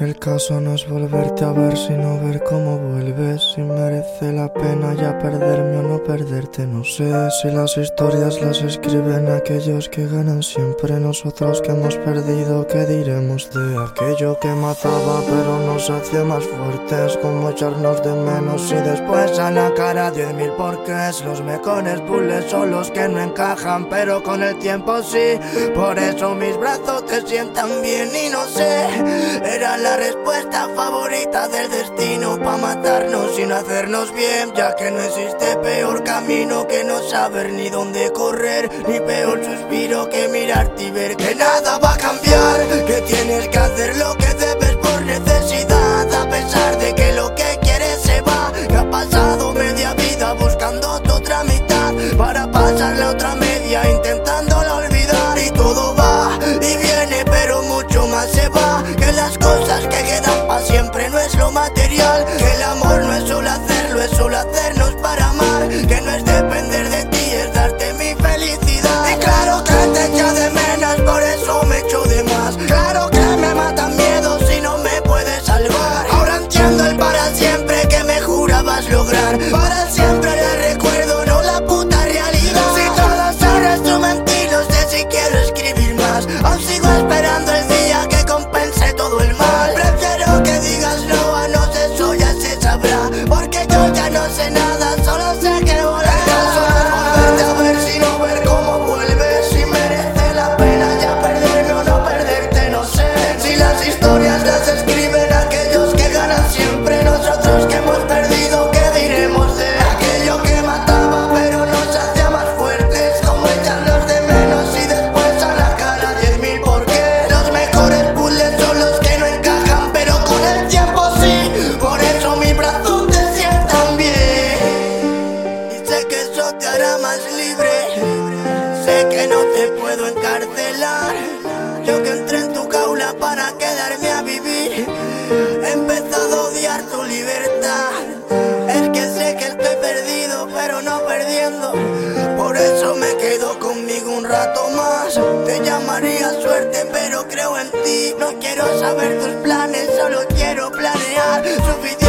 El caso no es volverte a ver, sino ver cómo vuelves. Si merece la pena ya perderme o no perderte, no sé. Si las historias las escriben aquellos que ganan siempre, nosotros que hemos perdido, ¿qué diremos de aquello que mataba pero nos hacía más fuertes? Como echarnos de menos y después a la cara diez mil porqués. Los mejores bullets son los que no encajan, pero con el tiempo sí. Por eso mis brazos te sientan bien y no sé. Era la respuesta favorita del destino pa' matarnos no hacernos bien, ya que no existe peor camino que no saber ni dónde correr, ni peor suspiro que mirarte y ver que nada va a cambiar, que tienes que hacer lo que debes por necesidad, a pesar de que lo que quieres se va, que ha pasado media vida buscando tu otra mitad, para pasar la otra media intentándola Aún sigo esperando el día que compense todo el mal. Puedo encarcelar. Yo que entré en tu caula para quedarme a vivir. He empezado a odiar tu libertad. Es que sé que estoy perdido, pero no perdiendo. Por eso me quedo conmigo un rato más. Te llamaría suerte, pero creo en ti. No quiero saber tus planes, solo quiero planear. Suficiente